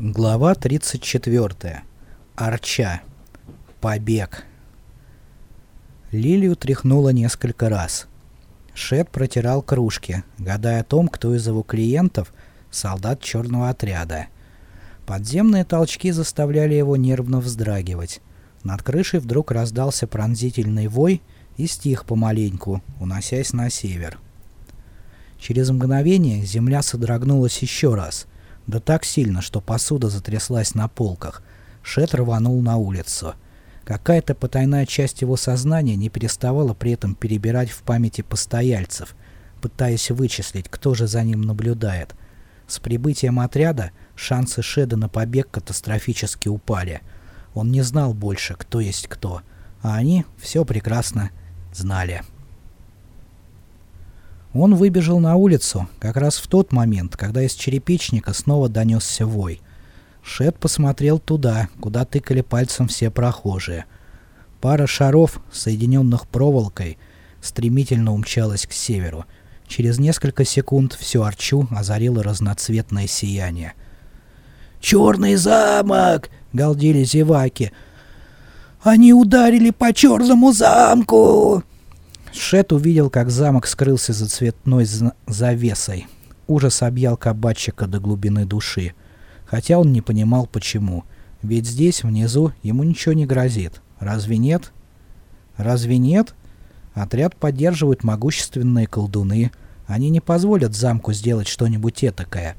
Глава 34. Арча. Побег. Лилию тряхнуло несколько раз. Шет протирал кружки, гадая о том, кто из его клиентов — солдат черного отряда. Подземные толчки заставляли его нервно вздрагивать. Над крышей вдруг раздался пронзительный вой и стих помаленьку, уносясь на север. Через мгновение земля содрогнулась еще раз — да так сильно, что посуда затряслась на полках. Шет рванул на улицу. Какая-то потайная часть его сознания не переставала при этом перебирать в памяти постояльцев, пытаясь вычислить, кто же за ним наблюдает. С прибытием отряда шансы Шеда на побег катастрофически упали. Он не знал больше, кто есть кто, а они все прекрасно знали. Он выбежал на улицу как раз в тот момент, когда из черепичника снова донесся вой. Шет посмотрел туда, куда тыкали пальцем все прохожие. Пара шаров, соединенных проволокой, стремительно умчалась к северу. Через несколько секунд всю Арчу озарило разноцветное сияние. «Черный замок!» — галдели зеваки. «Они ударили по черному замку!» Шет увидел, как замок скрылся за цветной завесой. Ужас объял кабачика до глубины души. Хотя он не понимал, почему. Ведь здесь, внизу, ему ничего не грозит. Разве нет? Разве нет? Отряд поддерживают могущественные колдуны. Они не позволят замку сделать что-нибудь этакое.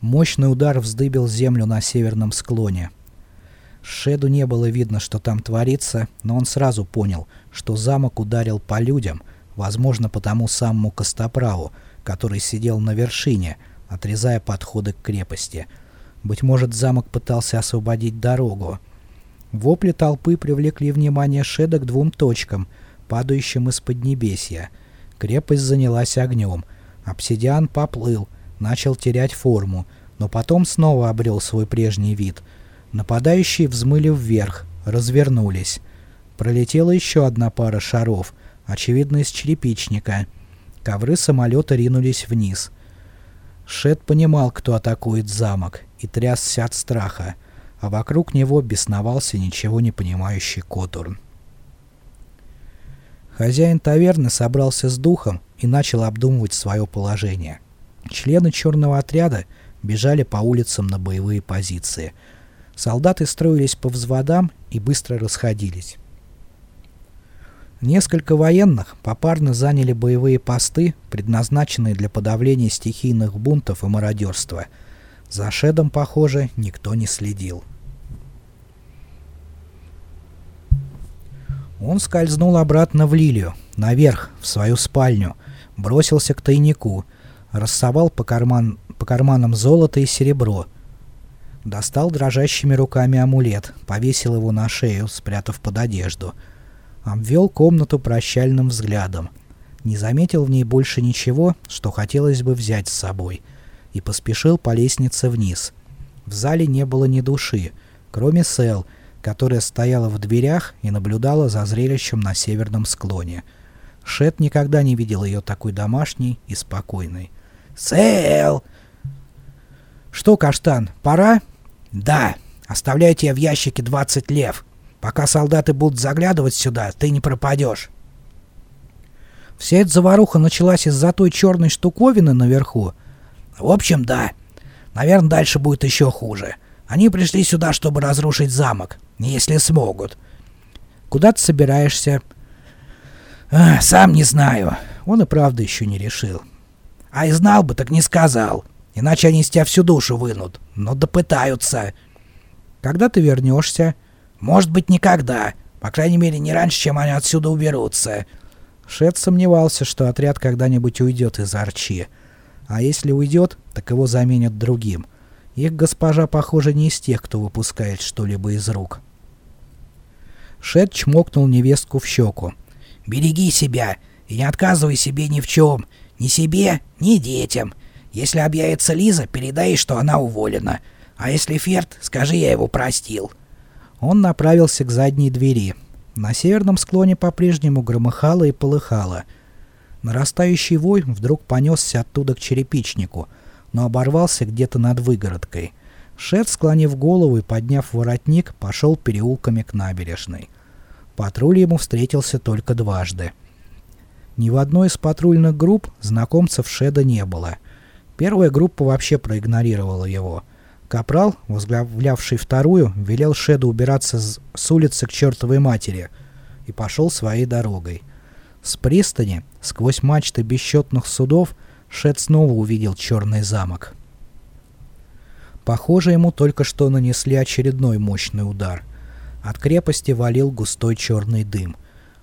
Мощный удар вздыбил землю на северном склоне. Шеду не было видно, что там творится, но он сразу понял, что замок ударил по людям, возможно, по тому самому Костоправу, который сидел на вершине, отрезая подходы к крепости. Быть может, замок пытался освободить дорогу. Вопли толпы привлекли внимание Шеда к двум точкам, падающим из поднебесья. Крепость занялась огнем. Обсидиан поплыл, начал терять форму, но потом снова обрел свой прежний вид — Нападающие взмыли вверх, развернулись. Пролетела еще одна пара шаров, очевидно из черепичника. Ковры самолета ринулись вниз. Шет понимал, кто атакует замок, и трясся от страха, а вокруг него бесновался ничего не понимающий Котурн. Хозяин таверны собрался с духом и начал обдумывать свое положение. Члены черного отряда бежали по улицам на боевые позиции — Солдаты строились по взводам и быстро расходились. Несколько военных попарно заняли боевые посты, предназначенные для подавления стихийных бунтов и мародерства. За Шедом, похоже, никто не следил. Он скользнул обратно в Лилию, наверх, в свою спальню, бросился к тайнику, рассовал по, карман, по карманам золото и серебро — Достал дрожащими руками амулет, повесил его на шею, спрятав под одежду. Обвел комнату прощальным взглядом. Не заметил в ней больше ничего, что хотелось бы взять с собой. И поспешил по лестнице вниз. В зале не было ни души, кроме Сэл, которая стояла в дверях и наблюдала за зрелищем на северном склоне. Шет никогда не видел ее такой домашней и спокойной. «Сэл!» «Что, Каштан, пора?» «Да, оставляйте в ящике 20 лев. Пока солдаты будут заглядывать сюда, ты не пропадешь». Вся эта заваруха началась из-за той черной штуковины наверху. В общем, да. Наверное, дальше будет еще хуже. Они пришли сюда, чтобы разрушить замок, если смогут. Куда ты собираешься? А, сам не знаю. Он и правда еще не решил. А и знал бы, так не сказал. Иначе они из тебя всю душу вынут. Но допытаются. Когда ты вернешься? Может быть, никогда. По крайней мере, не раньше, чем они отсюда уберутся. Шет сомневался, что отряд когда-нибудь уйдет из Арчи. А если уйдет, так его заменят другим. Их госпожа, похоже, не из тех, кто выпускает что-либо из рук. Шет чмокнул невестку в щеку. «Береги себя и не отказывай себе ни в чем. Ни себе, ни детям. Если объявится Лиза, передай, что она уволена. А если Ферд, скажи, я его простил». Он направился к задней двери. На северном склоне по-прежнему громыхало и полыхало. Нарастающий вой вдруг понесся оттуда к черепичнику. но оборвался где-то над выгородкой. Шеф, склонив голову и подняв воротник, пошел переулками к набережной. Патруль ему встретился только дважды. Ни в одной из патрульных групп знакомцев Шеда не было. Первая группа вообще проигнорировала его. Капрал, возглавлявший вторую, велел Шеду убираться с улицы к чертовой матери и пошел своей дорогой. С пристани, сквозь мачты бесчетных судов, Шед снова увидел черный замок. Похоже, ему только что нанесли очередной мощный удар. От крепости валил густой черный дым.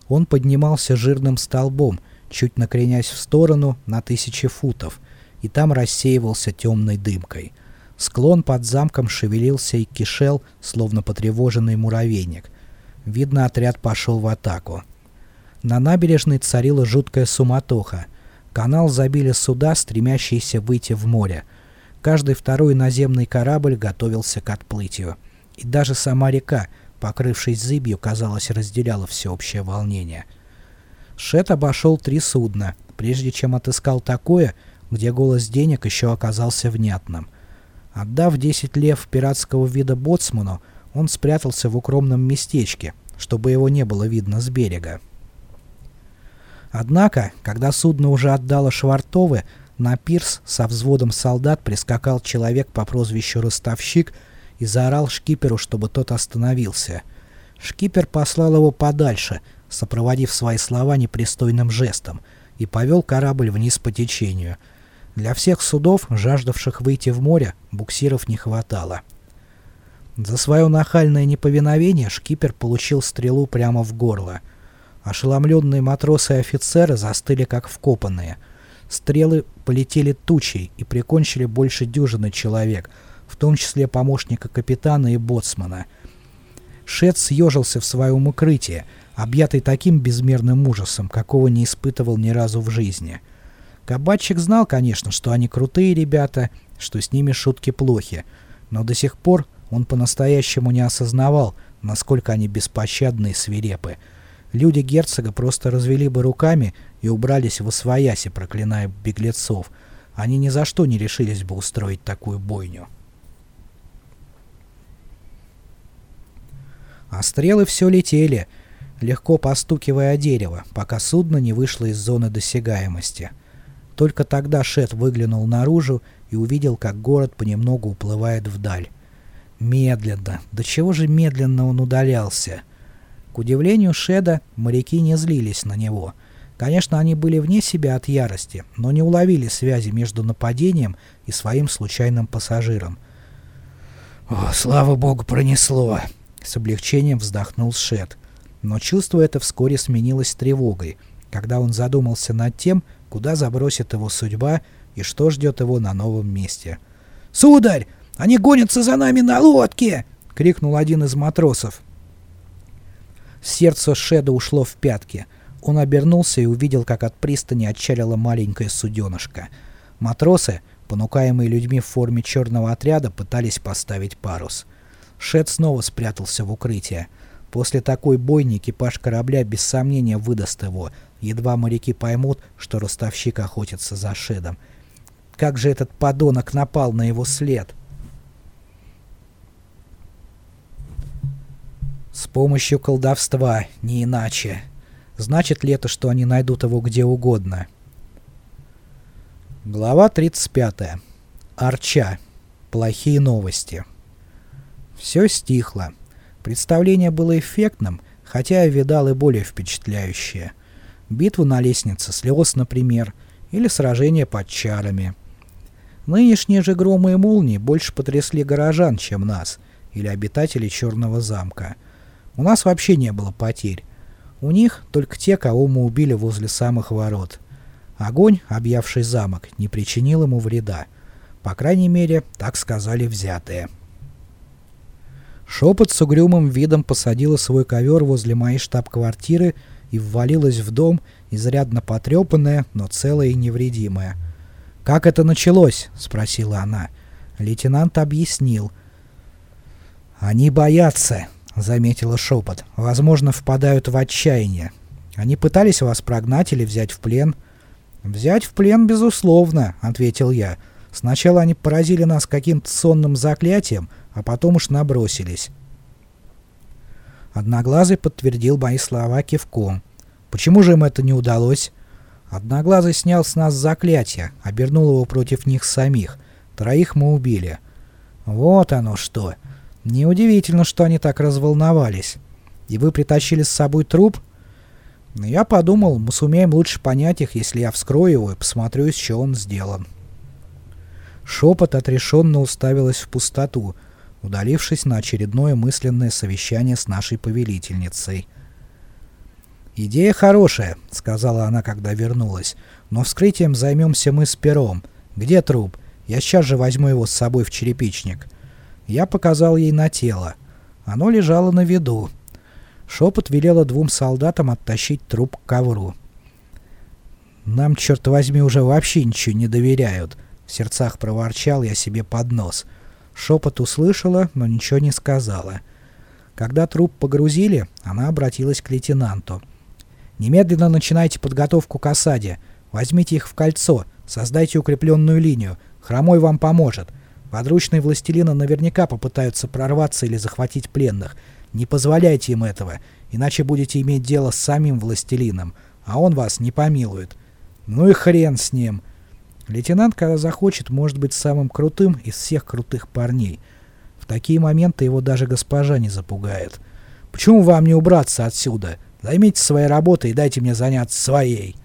Он поднимался жирным столбом, чуть накренясь в сторону на тысячи футов, и там рассеивался темной дымкой. Склон под замком шевелился и кишел, словно потревоженный муравейник. Видно, отряд пошел в атаку. На набережной царила жуткая суматоха. Канал забили суда, стремящиеся выйти в море. Каждый второй наземный корабль готовился к отплытию. И даже сама река, покрывшись зыбью, казалось, разделяла всеобщее волнение. Шет обошел три судна, прежде чем отыскал такое, где голос денег еще оказался внятным. Отдав 10 лев пиратского вида боцману, он спрятался в укромном местечке, чтобы его не было видно с берега. Однако, когда судно уже отдало швартовы, на пирс со взводом солдат прискакал человек по прозвищу Ростовщик и заорал шкиперу, чтобы тот остановился. Шкипер послал его подальше, сопроводив свои слова непристойным жестом, и повел корабль вниз по течению. Для всех судов, жаждавших выйти в море, буксиров не хватало. За свое нахальное неповиновение шкипер получил стрелу прямо в горло. Ошеломленные матросы и офицеры застыли как вкопанные — Стрелы полетели тучей и прикончили больше дюжины человек, в том числе помощника капитана и боцмана. Шет съежился в своем укрытии, объятый таким безмерным ужасом, какого не испытывал ни разу в жизни. Кабачик знал, конечно, что они крутые ребята, что с ними шутки плохи, но до сих пор он по-настоящему не осознавал, насколько они беспощадны и свирепы. Люди герцога просто развели бы руками и убрались в освояси, проклиная беглецов. Они ни за что не решились бы устроить такую бойню. А стрелы все летели, легко постукивая о дерево, пока судно не вышло из зоны досягаемости. Только тогда Шет выглянул наружу и увидел, как город понемногу уплывает вдаль. Медленно, до чего же медленно он удалялся. К удивлению Шеда, моряки не злились на него — Конечно, они были вне себя от ярости, но не уловили связи между нападением и своим случайным пассажиром. «О, слава богу, пронесло!» — с облегчением вздохнул Шет. Но чувство это вскоре сменилось тревогой, когда он задумался над тем, куда забросит его судьба и что ждет его на новом месте. «Сударь! Они гонятся за нами на лодке!» — крикнул один из матросов. Сердце Шеда ушло в пятки — он обернулся и увидел, как от пристани отчалила маленькая суденышка. Матросы, понукаемые людьми в форме черного отряда, пытались поставить парус. Шет снова спрятался в укрытие. После такой бойни экипаж корабля без сомнения выдаст его, едва моряки поймут, что ростовщик охотится за Шедом. Как же этот подонок напал на его след? С помощью колдовства, не иначе. Значит ли это, что они найдут его где угодно? Глава 35. Арча. Плохие новости. Все стихло. Представление было эффектным, хотя я видал и более впечатляющее. Битву на лестнице слез, например, или сражение под чарами. Нынешние же громы и молнии больше потрясли горожан, чем нас, или обитателей Черного замка. У нас вообще не было потерь, у них только те, кого мы убили возле самых ворот. Огонь, объявший замок, не причинил ему вреда. По крайней мере, так сказали взятые. Шепот с угрюмым видом посадила свой ковер возле моей штаб-квартиры и ввалилась в дом, изрядно потрепанная, но целая и невредимая. «Как это началось?» — спросила она. Лейтенант объяснил. «Они боятся. — заметила шепот. «Возможно, впадают в отчаяние. Они пытались вас прогнать или взять в плен?» «Взять в плен, безусловно», — ответил я. Сначала они поразили нас каким-то сонным заклятием, а потом уж набросились. Одноглазый подтвердил мои слова кивком. Почему же им это не удалось? Одноглазый снял с нас заклятие, обернул его против них самих. Троих мы убили. Вот оно что. Неудивительно, что они так разволновались. И вы притащили с собой труп? Но я подумал, мы сумеем лучше понять их, если я вскрою его и посмотрю, из чего он сделан. Шепот отрешенно уставилась в пустоту, удалившись на очередное мысленное совещание с нашей повелительницей. «Идея хорошая», — сказала она, когда вернулась, — «но вскрытием займемся мы с пером. Где труп? Я сейчас же возьму его с собой в черепичник». Я показал ей на тело. Оно лежало на виду. Шепот велела двум солдатам оттащить труп к ковру. «Нам, черт возьми, уже вообще ничего не доверяют», — в сердцах проворчал я себе под нос. Шепот услышала, но ничего не сказала. Когда труп погрузили, она обратилась к лейтенанту. «Немедленно начинайте подготовку к осаде. Возьмите их в кольцо, создайте укрепленную линию. Хромой вам поможет. Подручные властелина наверняка попытаются прорваться или захватить пленных. Не позволяйте им этого, иначе будете иметь дело с самим властелином, а он вас не помилует. Ну и хрен с ним. Лейтенант, когда захочет, может быть самым крутым из всех крутых парней. В такие моменты его даже госпожа не запугает. Почему вам не убраться отсюда? Займитесь своей работой и дайте мне заняться своей.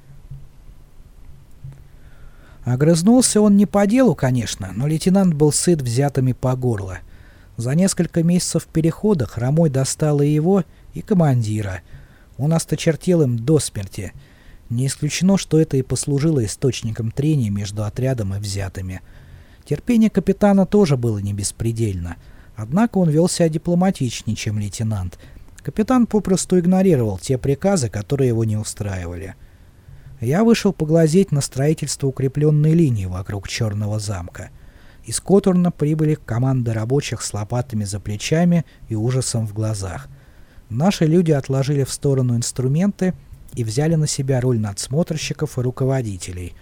Огрызнулся он не по делу, конечно, но лейтенант был сыт взятыми по горло. За несколько месяцев перехода Хромой достал и его, и командира. Он осточертел им до смерти. Не исключено, что это и послужило источником трения между отрядом и взятыми. Терпение капитана тоже было не беспредельно. Однако он вел себя дипломатичнее, чем лейтенант. Капитан попросту игнорировал те приказы, которые его не устраивали. Я вышел поглазеть на строительство укрепленной линии вокруг Черного замка. Из Которна прибыли команды рабочих с лопатами за плечами и ужасом в глазах. Наши люди отложили в сторону инструменты и взяли на себя роль надсмотрщиков и руководителей.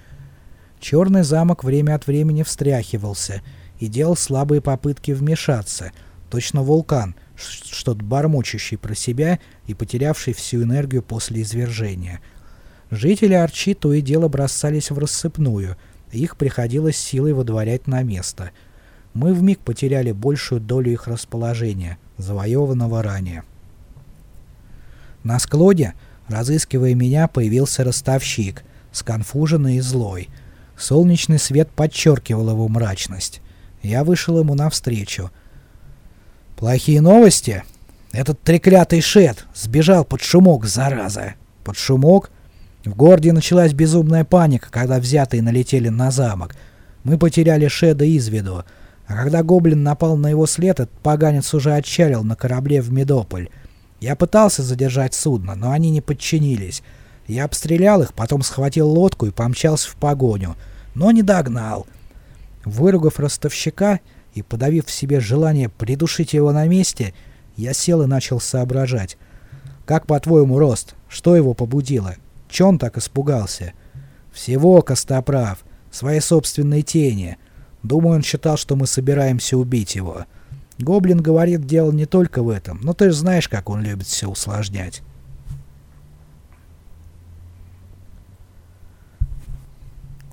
Черный замок время от времени встряхивался и делал слабые попытки вмешаться, точно вулкан, что-то бормочущий про себя и потерявший всю энергию после извержения — Жители Арчи то и дело бросались в рассыпную, их приходилось силой выдворять на место. Мы вмиг потеряли большую долю их расположения, завоеванного ранее. На складе, разыскивая меня, появился ростовщик, сконфуженный и злой. Солнечный свет подчеркивал его мрачность. Я вышел ему навстречу. «Плохие новости? Этот треклятый шет сбежал под шумок, зараза!» «Под шумок?» В городе началась безумная паника, когда взятые налетели на замок. Мы потеряли Шеда из виду. А когда гоблин напал на его след, этот поганец уже отчалил на корабле в Медополь. Я пытался задержать судно, но они не подчинились. Я обстрелял их, потом схватил лодку и помчался в погоню. Но не догнал. Выругав ростовщика и подавив в себе желание придушить его на месте, я сел и начал соображать. Как по-твоему, Рост, что его побудило? Че он так испугался? Всего Костоправ, своей собственной тени. Думаю, он считал, что мы собираемся убить его. Гоблин говорит, дело не только в этом, но ты же знаешь, как он любит все усложнять.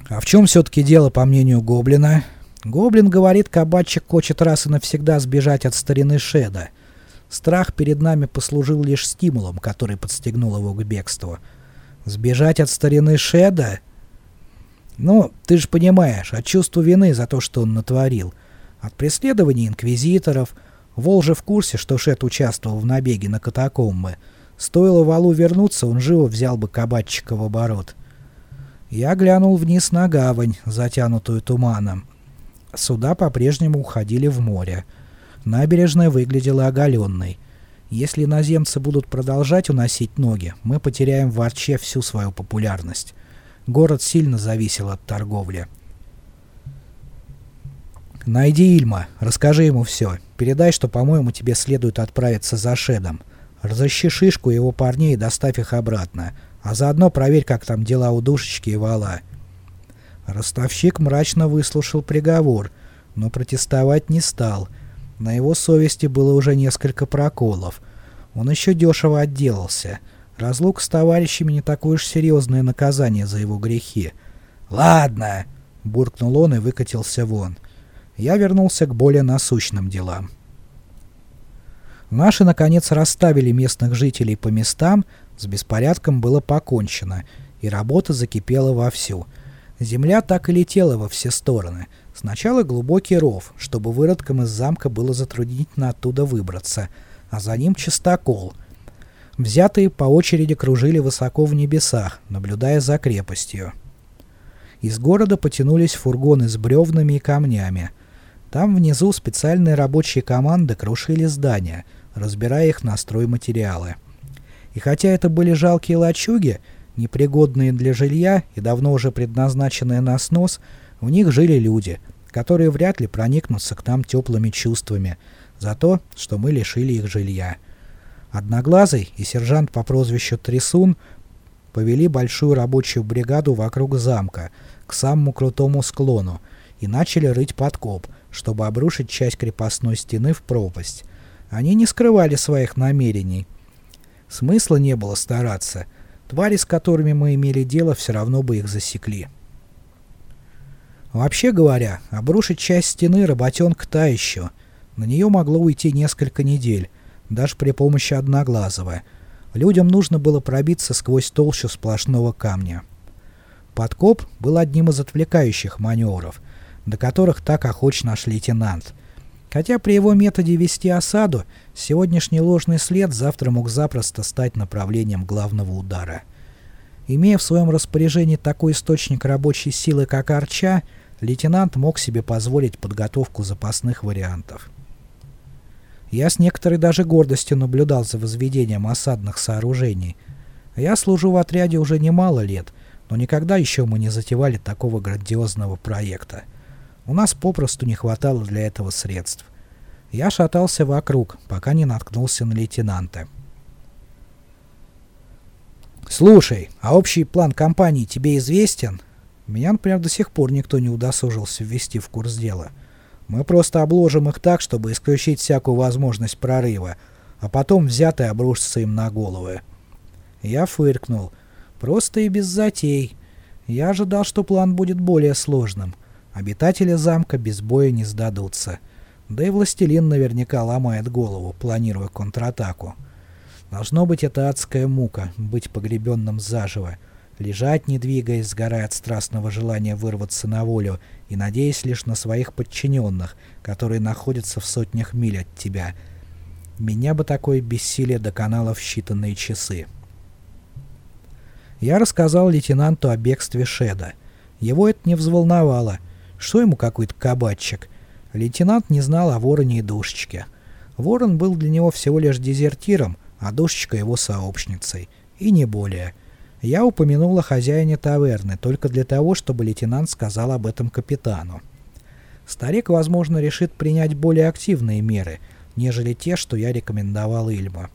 А в чем все-таки дело, по мнению Гоблина? Гоблин говорит, кабачик хочет раз и навсегда сбежать от старины Шеда. Страх перед нами послужил лишь стимулом, который подстегнул его к бегству. Сбежать от старины Шеда? Ну, ты же понимаешь, от чувства вины за то, что он натворил. От преследования инквизиторов. Вол же в курсе, что Шед участвовал в набеге на катакомбы. Стоило Валу вернуться, он живо взял бы кабачика в оборот. Я глянул вниз на гавань, затянутую туманом. Суда по-прежнему уходили в море. Набережная выглядела оголенной. Если иноземцы будут продолжать уносить ноги, мы потеряем в Арче всю свою популярность. Город сильно зависел от торговли. Найди Ильма, расскажи ему все. Передай, что, по-моему, тебе следует отправиться за Шедом. Разыщи Шишку его парней и доставь их обратно. А заодно проверь, как там дела у Душечки и Вала. Ростовщик мрачно выслушал приговор, но протестовать не стал. На его совести было уже несколько проколов. Он еще дешево отделался. Разлук с товарищами не такое уж серьезное наказание за его грехи. «Ладно!» — буркнул он и выкатился вон. Я вернулся к более насущным делам. Наши, наконец, расставили местных жителей по местам, с беспорядком было покончено, и работа закипела вовсю. Земля так и летела во все стороны. Сначала глубокий ров, чтобы выродкам из замка было затруднительно оттуда выбраться, а за ним чистокол. Взятые по очереди кружили высоко в небесах, наблюдая за крепостью. Из города потянулись фургоны с бревнами и камнями. Там внизу специальные рабочие команды крушили здания, разбирая их на стройматериалы. И хотя это были жалкие лачуги, непригодные для жилья и давно уже предназначенные на снос, в них жили люди, которые вряд ли проникнутся к нам теплыми чувствами за то, что мы лишили их жилья. Одноглазый и сержант по прозвищу Трясун повели большую рабочую бригаду вокруг замка, к самому крутому склону, и начали рыть подкоп, чтобы обрушить часть крепостной стены в пропасть. Они не скрывали своих намерений. Смысла не было стараться. Твари, с которыми мы имели дело, все равно бы их засекли. Вообще говоря, обрушить часть стены работенка та еще. На нее могло уйти несколько недель, даже при помощи Одноглазого. Людям нужно было пробиться сквозь толщу сплошного камня. Подкоп был одним из отвлекающих маневров, до которых так охоч наш лейтенант. Хотя при его методе вести осаду, сегодняшний ложный след завтра мог запросто стать направлением главного удара. Имея в своем распоряжении такой источник рабочей силы, как Арча, лейтенант мог себе позволить подготовку запасных вариантов. Я с некоторой даже гордостью наблюдал за возведением осадных сооружений. Я служу в отряде уже немало лет, но никогда еще мы не затевали такого грандиозного проекта. У нас попросту не хватало для этого средств. Я шатался вокруг, пока не наткнулся на лейтенанта. «Слушай, а общий план компании тебе известен?» Меня, например, до сих пор никто не удосужился ввести в курс дела. Мы просто обложим их так, чтобы исключить всякую возможность прорыва, а потом взятые обрушатся им на головы. Я фыркнул. Просто и без затей. Я ожидал, что план будет более сложным. Обитатели замка без боя не сдадутся. Да и властелин наверняка ломает голову, планируя контратаку. Должно быть это адская мука, быть погребенным заживо, лежать не двигаясь, сгорая от страстного желания вырваться на волю и надеясь лишь на своих подчиненных, которые находятся в сотнях миль от тебя. Меня бы такое бессилие доконало в считанные часы. Я рассказал лейтенанту о бегстве Шеда. Его это не взволновало. Что ему какой-то кабачик? Лейтенант не знал о вороне и душечке. Ворон был для него всего лишь дезертиром, а душечка его сообщницей. И не более. Я упомянул о хозяине таверны только для того, чтобы лейтенант сказал об этом капитану. Старик, возможно, решит принять более активные меры, нежели те, что я рекомендовал Ильма.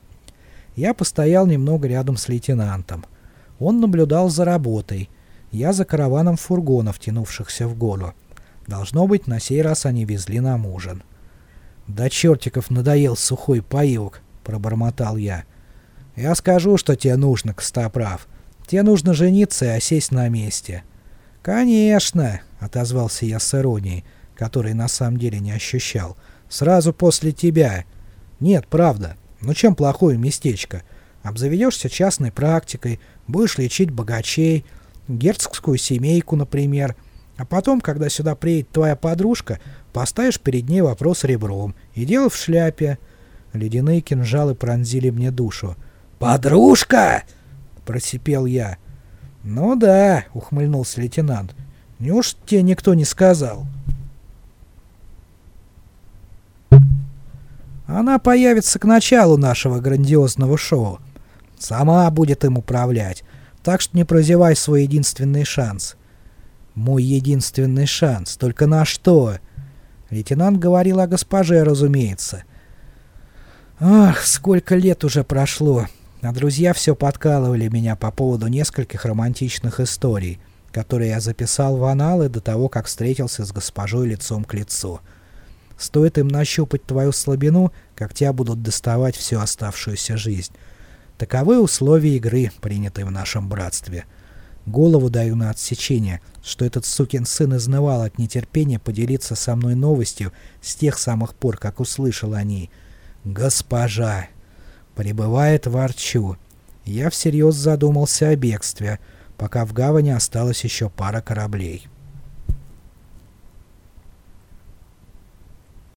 Я постоял немного рядом с лейтенантом. Он наблюдал за работой. Я за караваном фургонов, тянувшихся в гору. Должно быть, на сей раз они везли нам ужин. «Да чертиков надоел сухой паёк!» — пробормотал я. «Я скажу, что тебе нужно, Костоправ. Тебе нужно жениться и осесть на месте». «Конечно!» — отозвался я с иронией, которой на самом деле не ощущал. «Сразу после тебя. Нет, правда. Ну чем плохое местечко? Обзаведешься частной практикой, будешь лечить богачей, герцогскую семейку, например. А потом, когда сюда приедет твоя подружка, поставишь перед ней вопрос ребром. И дело в шляпе». Ледяные кинжалы пронзили мне душу. «Подружка!» — просипел я. «Ну да», — ухмыльнулся лейтенант. «Неужто тебе никто не сказал?» «Она появится к началу нашего грандиозного шоу. Сама будет им управлять, так что не прозевай свой единственный шанс». «Мой единственный шанс? Только на что?» Лейтенант говорил о госпоже, разумеется. Ах, сколько лет уже прошло, а друзья все подкалывали меня по поводу нескольких романтичных историй. которые я записал в аналы до того, как встретился с госпожой лицом к лицу. Стоит им нащупать твою слабину, как тебя будут доставать всю оставшуюся жизнь. Таковы условия игры, принятые в нашем братстве. Голову даю на отсечение, что этот сукин сын изнывал от нетерпения поделиться со мной новостью с тех самых пор, как услышал о ней. «Госпожа!» Прибывает в Арчу. Я всерьез задумался о бегстве, пока в гавани осталась еще пара кораблей.